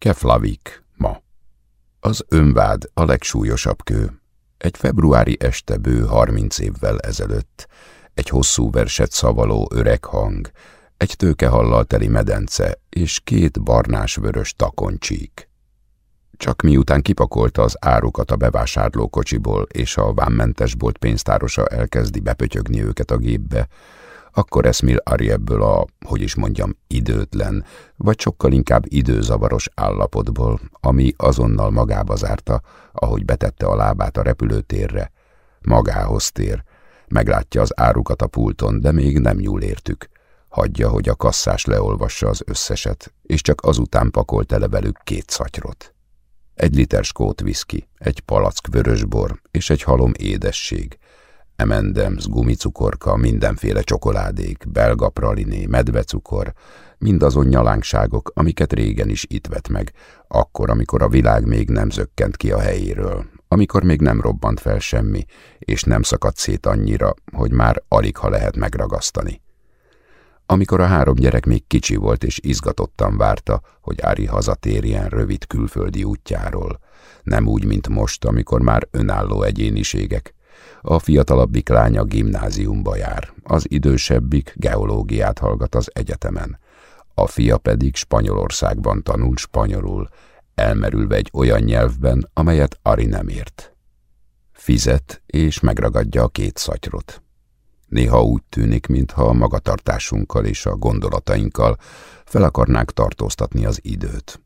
Keflavik, ma. Az önvád a legsúlyosabb kő. Egy februári este bő harminc évvel ezelőtt. Egy hosszú verset szavaló öreg hang, egy tőkehallal teli medence és két barnás-vörös takoncsík. Csak miután kipakolta az árukat a bevásárlókocsiból, és a vámmentes bolt pénztárosa elkezdi bepötyögni őket a gépbe, akkor eszmél Ari ebből a, hogy is mondjam, időtlen, vagy sokkal inkább időzavaros állapotból, ami azonnal magába zárta, ahogy betette a lábát a repülőtérre. Magához tér. Meglátja az árukat a pulton, de még nem nyúl értük. Hagyja, hogy a kasszás leolvassa az összeset, és csak azután pakol tele velük két szatyrot. Egy liter skót viszki, egy palack vörösbor és egy halom édesség – M&M's, gumicukorka, mindenféle csokoládék, belga praliné, medvecukor, mindazon nyalánkságok, amiket régen is itt vett meg, akkor, amikor a világ még nem zökkent ki a helyéről, amikor még nem robbant fel semmi, és nem szakadt szét annyira, hogy már alig ha lehet megragasztani. Amikor a három gyerek még kicsi volt és izgatottan várta, hogy Ári hazatérjen rövid külföldi útjáról, nem úgy, mint most, amikor már önálló egyéniségek, a fiatalabbik lánya gimnáziumba jár, az idősebbik geológiát hallgat az egyetemen. A fia pedig Spanyolországban tanul spanyolul, elmerülve egy olyan nyelvben, amelyet Ari nem ért. Fizet és megragadja a két szatyrot. Néha úgy tűnik, mintha a magatartásunkkal és a gondolatainkkal fel akarnák tartóztatni az időt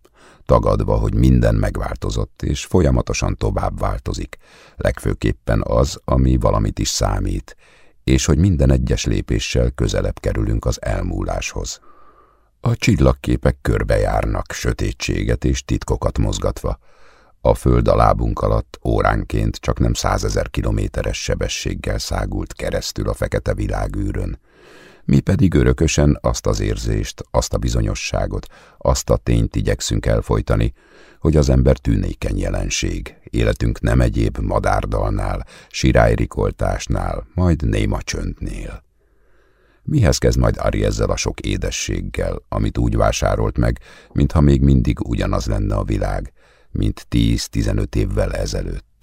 tagadva, hogy minden megváltozott, és folyamatosan tovább változik, legfőképpen az, ami valamit is számít, és hogy minden egyes lépéssel közelebb kerülünk az elmúláshoz. A csillagképek körbejárnak, sötétséget és titkokat mozgatva. A föld a lábunk alatt óránként csak nem százezer kilométeres sebességgel szágult keresztül a fekete világűrön, mi pedig örökösen azt az érzést, azt a bizonyosságot, azt a tényt igyekszünk elfolytani, hogy az ember tűnékeny jelenség, életünk nem egyéb madárdalnál, sirályrikoltásnál, majd néma csöndnél. Mihez kezd majd Ari ezzel a sok édességgel, amit úgy vásárolt meg, mintha még mindig ugyanaz lenne a világ, mint tíz-tizenöt évvel ezelőtt?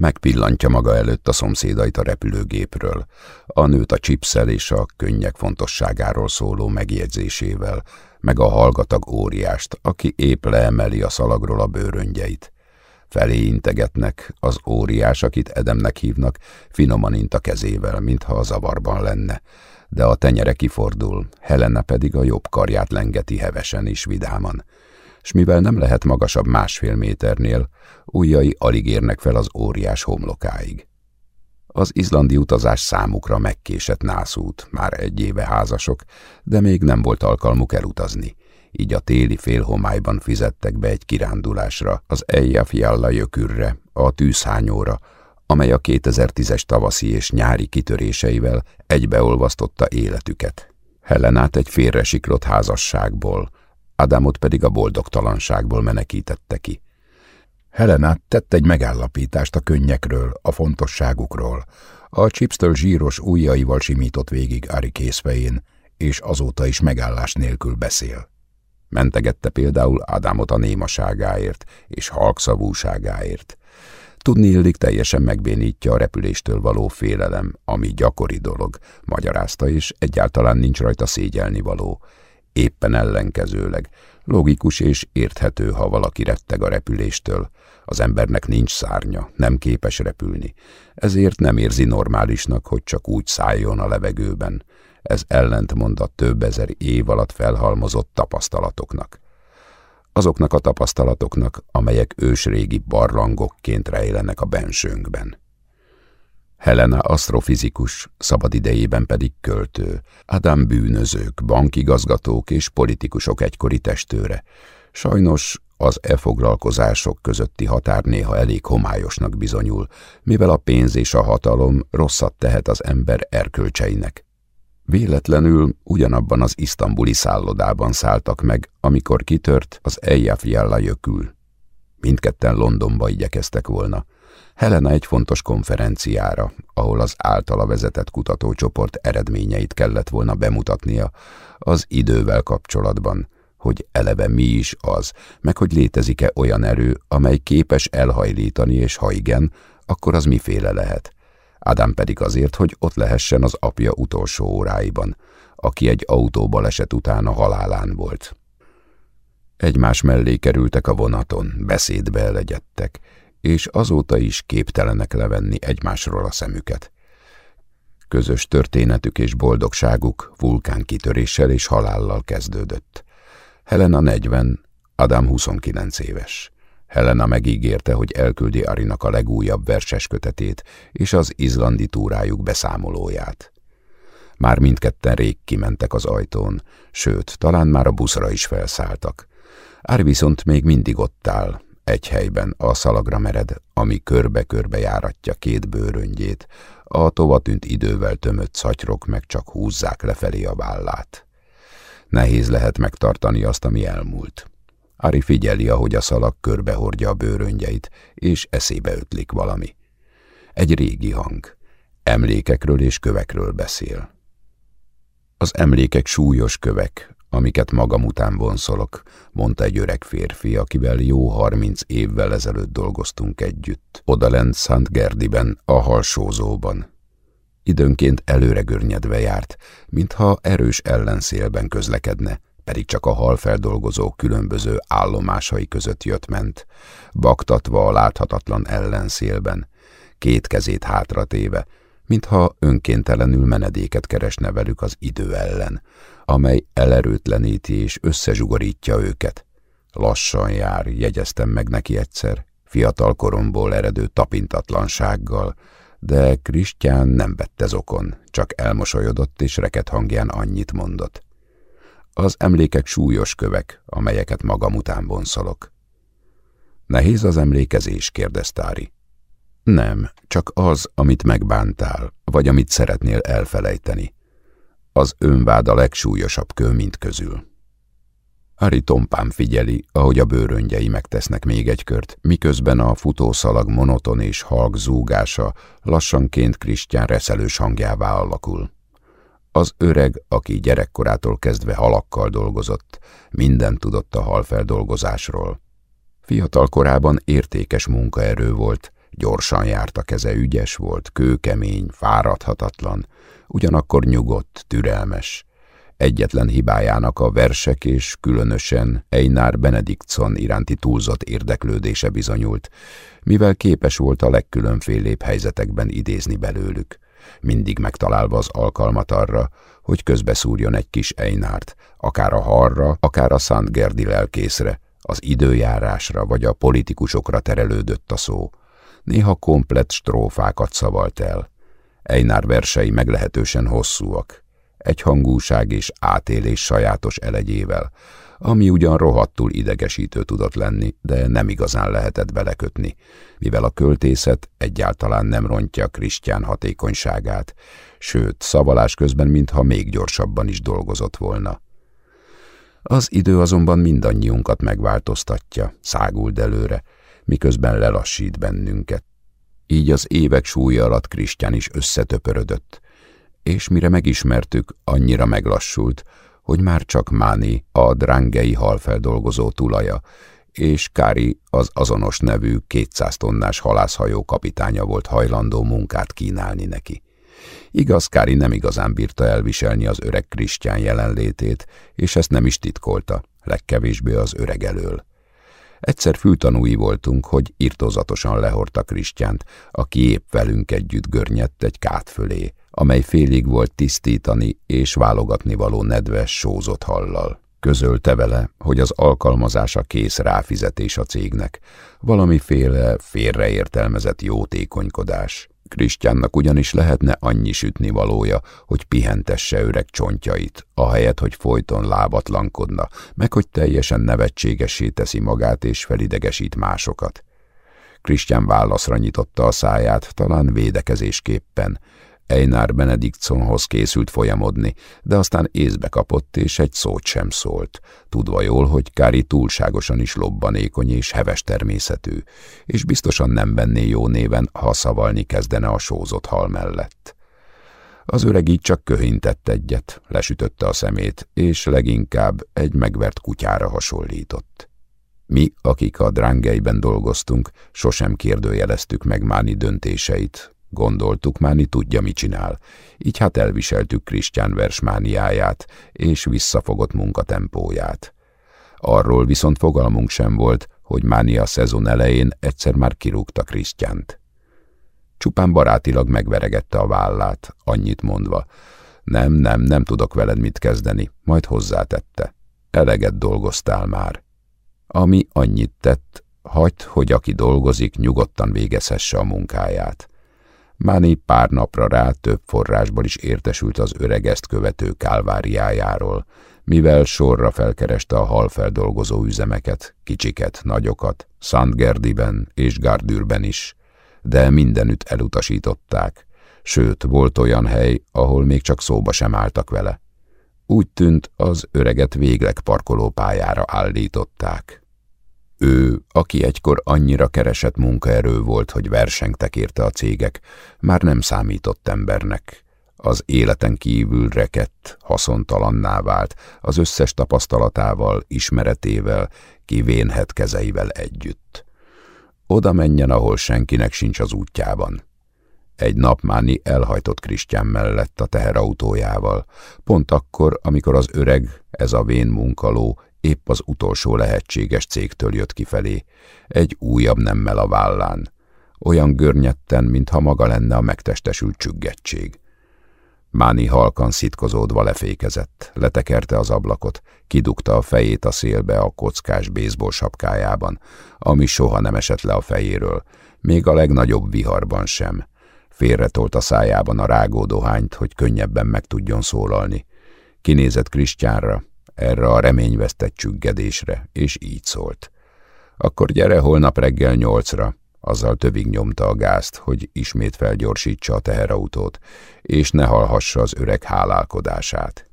Megpillantja maga előtt a szomszédait a repülőgépről, a nőt a csipszel és a könnyek fontosságáról szóló megjegyzésével, meg a hallgatag óriást, aki épp leemeli a szalagról a bőröngyeit. Felé integetnek, az óriás, akit Edemnek hívnak, finoman int a kezével, mintha a zavarban lenne, de a tenyere kifordul, Helena pedig a jobb karját lengeti hevesen is vidáman s mivel nem lehet magasabb másfél méternél, ujjai alig érnek fel az óriás homlokáig. Az izlandi utazás számukra megkésett nászút, már egy éve házasok, de még nem volt alkalmuk elutazni, így a téli félhomályban fizettek be egy kirándulásra, az Eyjafjalla jökürre, a tűzhányóra, amely a 2010-es tavaszi és nyári kitöréseivel egybeolvasztotta életüket. Helenát egy félresiklott házasságból, Ádámot pedig a boldogtalanságból menekítette ki. Helena tett egy megállapítást a könnyekről, a fontosságukról. A chipstől zsíros ujjaival simított végig Ari készfején, és azóta is megállás nélkül beszél. Mentegette például Ádámot a némaságáért és halkszavúságáért. Tudni illik teljesen megbénítja a repüléstől való félelem, ami gyakori dolog, magyarázta, és egyáltalán nincs rajta szégyelni való. Éppen ellenkezőleg, logikus és érthető, ha valaki retteg a repüléstől. Az embernek nincs szárnya, nem képes repülni, ezért nem érzi normálisnak, hogy csak úgy szálljon a levegőben. Ez ellentmond a több ezer év alatt felhalmozott tapasztalatoknak. Azoknak a tapasztalatoknak, amelyek ősrégi barlangokként rejlenek a bensőnkben. Helena asztrofizikus, szabadidejében pedig költő, Adam bűnözők, bankigazgatók és politikusok egykori testőre. Sajnos az e foglalkozások közötti határ néha elég homályosnak bizonyul, mivel a pénz és a hatalom rosszat tehet az ember erkölcseinek. Véletlenül ugyanabban az isztambuli szállodában szálltak meg, amikor kitört az Eyjafjalla jökül. Mindketten Londonba igyekeztek volna. Helena egy fontos konferenciára, ahol az általa vezetett kutatócsoport eredményeit kellett volna bemutatnia az idővel kapcsolatban, hogy eleve mi is az, meg hogy létezik-e olyan erő, amely képes elhajlítani, és ha igen, akkor az miféle lehet. Ádám pedig azért, hogy ott lehessen az apja utolsó óráiban, aki egy autóbaleset után a halálán volt. Egymás mellé kerültek a vonaton, beszédbe elegyedtek, és azóta is képtelenek levenni egymásról a szemüket. Közös történetük és boldogságuk vulkánkitöréssel és halállal kezdődött. Helena 40, Adam 29 éves. Helena megígérte, hogy elküldi Arinak a legújabb verses kötetét és az izlandi túrájuk beszámolóját. Már mindketten rég kimentek az ajtón, sőt, talán már a buszra is felszálltak. Ári viszont még mindig ott áll, egy helyben a szalagra mered, ami körbe-körbe járatja két bőröngyét, a tovatűnt idővel tömött szatyrok meg csak húzzák lefelé a vállát. Nehéz lehet megtartani azt, ami elmúlt. Ari figyeli, ahogy a szalag körbehordja a bőröngyeit, és eszébe ötlik valami. Egy régi hang. Emlékekről és kövekről beszél. Az emlékek súlyos kövek, amiket magam után vonszolok, mondta egy öreg férfi, akivel jó harminc évvel ezelőtt dolgoztunk együtt, odalent Szent Gerdiben, a halsózóban. Időnként előre görnyedve járt, mintha erős ellenszélben közlekedne, pedig csak a halfeldolgozó különböző állomásai között jött-ment, baktatva a láthatatlan ellenszélben, két kezét hátratéve, mintha önkéntelenül menedéket keresne velük az idő ellen, amely elerőtleníti és összezsugorítja őket. Lassan jár, jegyeztem meg neki egyszer, fiatal koromból eredő tapintatlansággal, de Krisztián nem vette zokon, csak elmosolyodott és reket hangján annyit mondott. Az emlékek súlyos kövek, amelyeket magam után vonszolok. Nehéz az emlékezés, kérdezte Ári. Nem, csak az, amit megbántál, vagy amit szeretnél elfelejteni. Az önvád a legsúlyosabb kő mind közül. Ari tompán figyeli, ahogy a bőröngyei megtesznek még egy kört, miközben a futószalag monoton és halk zúgása lassanként Krisztián reszelős hangjává alakul. Az öreg, aki gyerekkorától kezdve halakkal dolgozott, minden tudott a halfeldolgozásról. Fiatal korában értékes munkaerő volt, gyorsan járt a keze, ügyes volt, kőkemény, fáradhatatlan, ugyanakkor nyugodt, türelmes. Egyetlen hibájának a versek és különösen Einar Benediktson iránti túlzott érdeklődése bizonyult, mivel képes volt a legkülönfélébb helyzetekben idézni belőlük, mindig megtalálva az alkalmat arra, hogy közbeszúrjon egy kis Einárt, akár a harra, akár a Szent Gerdi lelkészre, az időjárásra vagy a politikusokra terelődött a szó. Néha komplett strófákat szavalt el. Einár versei meglehetősen hosszúak, egy hangúság és átélés sajátos elegyével, ami ugyan rohadtul idegesítő tudott lenni, de nem igazán lehetett belekötni, mivel a költészet egyáltalán nem rontja Krisztián hatékonyságát, sőt, szavalás közben mintha még gyorsabban is dolgozott volna. Az idő azonban mindannyiunkat megváltoztatja, száguld előre, miközben lelassít bennünket. Így az évek súlya alatt Krisztián is összetöpörödött, és mire megismertük, annyira meglassult, hogy már csak Máni a drangei halfeldolgozó tulaja, és Kári az azonos nevű 200 tonnás halászhajó kapitánya volt hajlandó munkát kínálni neki. Igaz, Kári nem igazán bírta elviselni az öreg Krisztián jelenlétét, és ezt nem is titkolta, legkevésbé az öreg elől. Egyszer fültanúi voltunk, hogy irtózatosan lehordta Krisztiánt, aki épp velünk együtt görnyedt egy kát fölé, amely félig volt tisztítani és válogatni való nedves, sózott hallal. Közölte vele, hogy az alkalmazása kész ráfizetés a cégnek, valamiféle félreértelmezett jótékonykodás. Krisztiánnak ugyanis lehetne annyi sütni valója, hogy pihentesse öreg csontjait, ahelyett, hogy folyton lábatlankodna, meg hogy teljesen nevetségessé teszi magát és felidegesít másokat. Krisztián válaszra nyitotta a száját, talán védekezésképpen, Einar Benediktsonhoz készült folyamodni, de aztán észbe kapott, és egy szót sem szólt, tudva jól, hogy Kári túlságosan is lobbanékony és heves természetű, és biztosan nem venné jó néven, ha szavalni kezdene a sózott hal mellett. Az öreg így csak köhintett egyet, lesütötte a szemét, és leginkább egy megvert kutyára hasonlított. Mi, akik a drángeiben dolgoztunk, sosem kérdőjeleztük meg Máni döntéseit. Gondoltuk, Máni tudja, mit csinál. Így hát elviseltük Krisztián versmániáját és visszafogott munkatempóját. Arról viszont fogalmunk sem volt, hogy Máni a szezon elején egyszer már kirúgta Krisztiánt. Csupán barátilag megveregette a vállát, annyit mondva. Nem, nem, nem tudok veled mit kezdeni, majd hozzátette. Eleget dolgoztál már. Ami annyit tett, hagyd, hogy aki dolgozik, nyugodtan végezhesse a munkáját. Máni pár napra rá több forrásból is értesült az öregeszt követő kálváriájáról, mivel sorra felkereste a halfeldolgozó üzemeket, kicsiket, nagyokat, Szentgerdiben és Gárdűrben is, de mindenütt elutasították, sőt, volt olyan hely, ahol még csak szóba sem álltak vele. Úgy tűnt, az öreget végleg parkolópályára állították. Ő, aki egykor annyira keresett munkaerő volt, hogy versengtek érte a cégek, már nem számított embernek. Az életen kívül rekett, haszontalanná vált, az összes tapasztalatával, ismeretével, kivénhet kezeivel együtt. Oda menjen, ahol senkinek sincs az útjában. Egy nap Máni elhajtott Krisztián mellett a teherautójával, pont akkor, amikor az öreg, ez a vén munkaló, épp az utolsó lehetséges cégtől jött kifelé, egy újabb nemmel a vállán, olyan görnyetten, mintha maga lenne a megtestesült csüggettség. Máni halkan szitkozódva lefékezett, letekerte az ablakot, kidugta a fejét a szélbe a kockás bészból sapkájában, ami soha nem esett le a fejéről, még a legnagyobb viharban sem. Félretolt a szájában a rágódohányt, hogy könnyebben meg tudjon szólalni. Kinézett Krisztyánra, erre a reményvesztett csüggedésre, és így szólt. Akkor gyere holnap reggel nyolcra, azzal tövig nyomta a gázt, hogy ismét felgyorsítsa a teherautót, és ne hallhassa az öreg hálálkodását.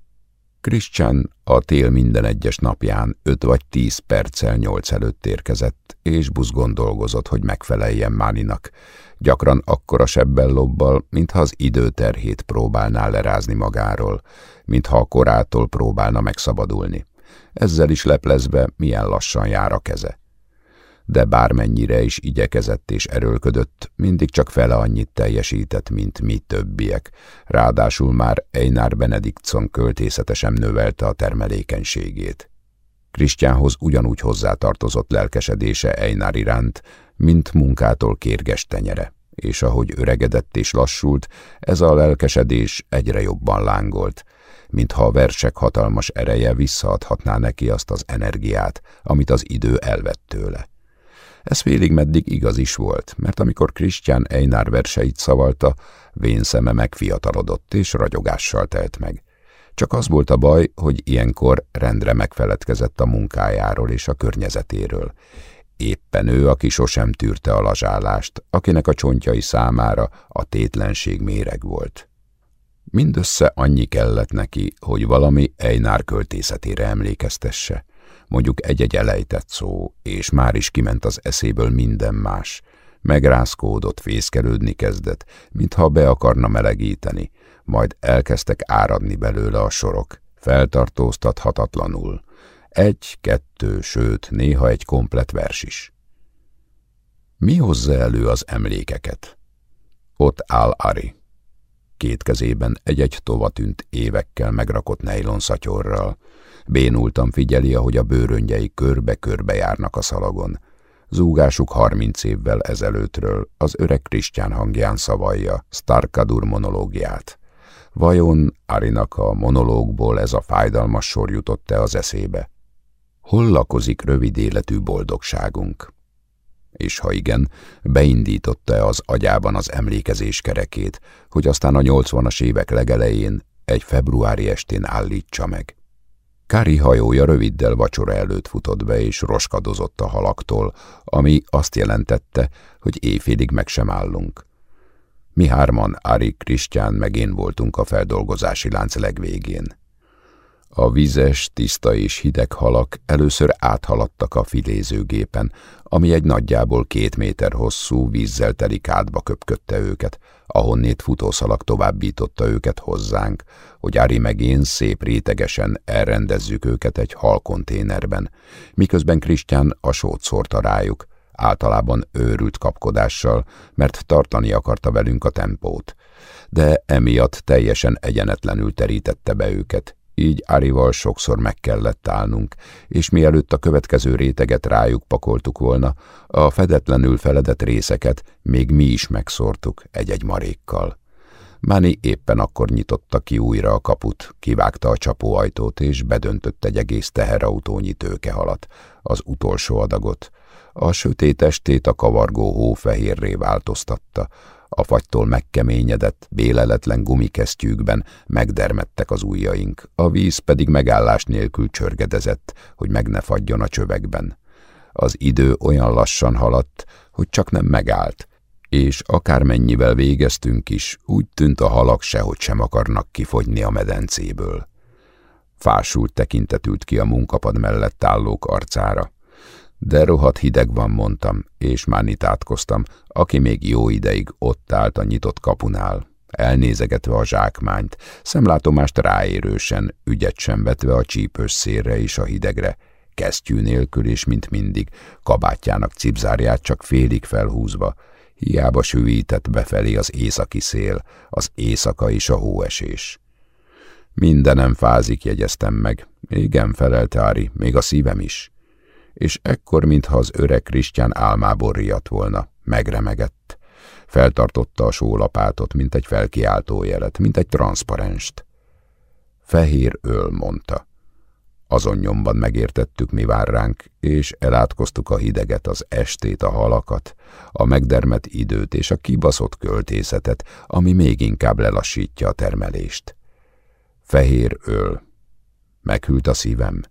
Christian a tél minden egyes napján öt vagy tíz perccel nyolc előtt érkezett, és buzgon dolgozott, hogy megfeleljen Máninak. Gyakran akkora sebbel lobbal, mintha az időterhét próbálná lerázni magáról, mintha a korától próbálna megszabadulni. Ezzel is leplezve milyen lassan jár a keze de bármennyire is igyekezett és erőlködött, mindig csak fele annyit teljesített, mint mi többiek. Ráadásul már Einar Benediktson költészetesen növelte a termelékenységét. Krisztiánhoz ugyanúgy hozzátartozott lelkesedése Einar iránt, mint munkától kérges tenyere, és ahogy öregedett és lassult, ez a lelkesedés egyre jobban lángolt, mintha a versek hatalmas ereje visszaadhatná neki azt az energiát, amit az idő elvett tőle. Ez félig meddig igaz is volt, mert amikor Krisztián Einar verseit szavalta, vén megfiatalodott és ragyogással telt meg. Csak az volt a baj, hogy ilyenkor rendre megfeledkezett a munkájáról és a környezetéről. Éppen ő, aki sosem tűrte a lazsálást, akinek a csontjai számára a tétlenség méreg volt. Mindössze annyi kellett neki, hogy valami Einar költészetére emlékeztesse – mondjuk egy-egy elejtett szó, és már is kiment az eszéből minden más. Megrázkódott, fészkelődni kezdett, mintha be akarna melegíteni, majd elkezdtek áradni belőle a sorok, feltartóztathatatlanul. Egy, kettő, sőt, néha egy komplet vers is. Mi hozza elő az emlékeket? Ott áll Ari. Két kezében egy-egy tova tűnt évekkel megrakott nejlon szatyorral, Bénultan figyeli, ahogy a bőröngyei körbe-körbe járnak a szalagon. Zúgásuk harminc évvel ezelőttről az öreg Krisztián hangján szavalja Starkadur monológiát. Vajon Arinak a monológból ez a fájdalmas sor jutott-e az eszébe? Hol lakozik rövid életű boldogságunk? És ha igen, beindította-e az agyában az emlékezés kerekét, hogy aztán a nyolcvanas évek legelején egy februári estén állítsa meg? Kári hajója röviddel vacsora előtt futott be, és roskadozott a halaktól, ami azt jelentette, hogy éjfélig meg sem állunk. Mi hárman, Ári, Krisztián meg én voltunk a feldolgozási lánc legvégén. A vizes, tiszta és hideg halak először áthaladtak a filézőgépen, ami egy nagyjából két méter hosszú, vízzel teli kádba köpködte őket, ahonnét futószalag továbbította őket hozzánk, hogy Ári meg én szép rétegesen elrendezzük őket egy halkonténerben, miközben Krisztián a sót szórta rájuk, általában őrült kapkodással, mert tartani akarta velünk a tempót. De emiatt teljesen egyenetlenül terítette be őket, így Árival sokszor meg kellett állnunk, és mielőtt a következő réteget rájuk pakoltuk volna, a fedetlenül feledett részeket még mi is megszórtuk egy-egy marékkal. Máni éppen akkor nyitotta ki újra a kaput, kivágta a csapóajtót, és bedöntött egy egész teherautónyi tőkehalat, az utolsó adagot. A sötét estét a kavargó hófehérré változtatta, a fagytól megkeményedett, béleletlen gumikesztyűkben megdermettek az ujjaink, a víz pedig megállás nélkül csörgedezett, hogy meg ne fagyjon a csövekben. Az idő olyan lassan haladt, hogy csak nem megállt, és akármennyivel végeztünk is, úgy tűnt a halak sehogy sem akarnak kifogyni a medencéből. Fásult tekintet ült ki a munkapad mellett állók arcára. De rohadt hideg van, mondtam, és már nitátkoztam, aki még jó ideig ott állt a nyitott kapunál, elnézegetve a zsákmányt, szemlátomást ráérősen, ügyet sem vetve a csípős szélre és a hidegre, kesztyű nélkül és mint mindig, kabátjának cipzárját csak félig felhúzva, hiába sűvített befelé az északi szél, az éjszaka és a hóesés. Mindenem fázik, jegyeztem meg. Igen, felelte Ári, még a szívem is és ekkor, mintha az öreg Krisztián álmából riadt volna, megremegett. Feltartotta a sólapátot, mint egy felkiáltó jelet, mint egy transzparenst. Fehér öl, mondta. Azon nyomban megértettük, mi vár ránk, és elátkoztuk a hideget, az estét, a halakat, a megdermet időt és a kibaszott költészetet, ami még inkább lelassítja a termelést. Fehér öl. Meghűlt a szívem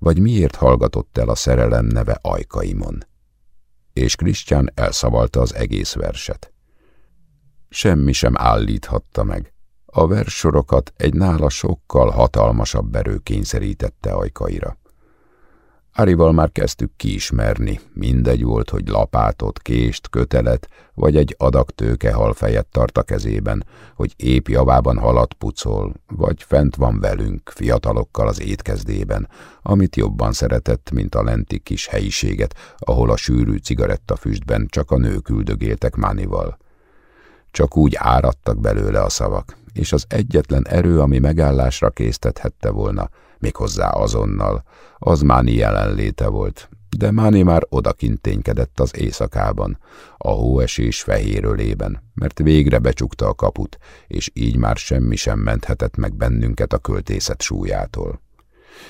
vagy miért hallgatott el a szerelem neve ajkaimon. És Krisztián elszavalta az egész verset. Semmi sem állíthatta meg. A verssorokat egy nála sokkal hatalmasabb erő kényszerítette ajkaira. Árival már kezdtük kiismerni, mindegy volt, hogy lapátot, kést, kötelet, vagy egy adag tőke fejet tart a kezében, hogy épp javában halat pucol, vagy fent van velünk, fiatalokkal az étkezdében, amit jobban szeretett, mint a lenti kis helyiséget, ahol a sűrű cigarettafüstben csak a nők üldögéltek Mánival. Csak úgy áradtak belőle a szavak, és az egyetlen erő, ami megállásra késztethette volna, méghozzá azonnal, az Máni jelenléte volt, de Máni már odakinténykedett az éjszakában, a hóesés fehérölében, mert végre becsukta a kaput, és így már semmi sem menthetett meg bennünket a költészet súlyától.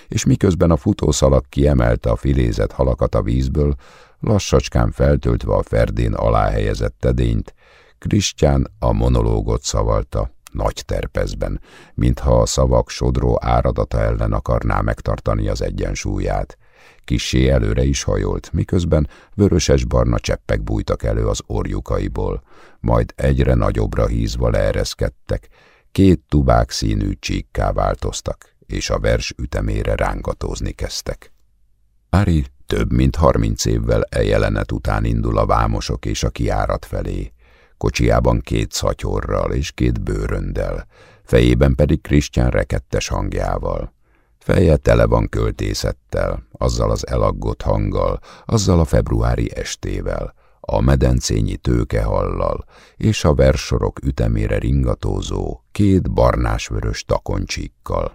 És miközben a futószalag kiemelte a filézett halakat a vízből, lassacskán feltöltve a ferdén alá helyezett tedényt, Krisztián a monológot szavalta, nagy terpezben, mintha a szavak sodró áradata ellen akarná megtartani az egyensúlyát. Kissé előre is hajolt, miközben vöröses-barna cseppek bújtak elő az orjukaiból, majd egyre nagyobbra hízva leereszkedtek, két tubák színű csíkká változtak, és a vers ütemére rángatózni kezdtek. Ári több mint harminc évvel e jelenet után indul a vámosok és a kiárat felé kocsiában két szatyorral és két bőröndel, fejében pedig Krisztián rekettes hangjával. Feje tele van költészettel, azzal az elaggott hanggal, azzal a februári estével, a medencényi tőkehallal és a versorok ütemére ringatózó két barnásvörös takoncsíkkal.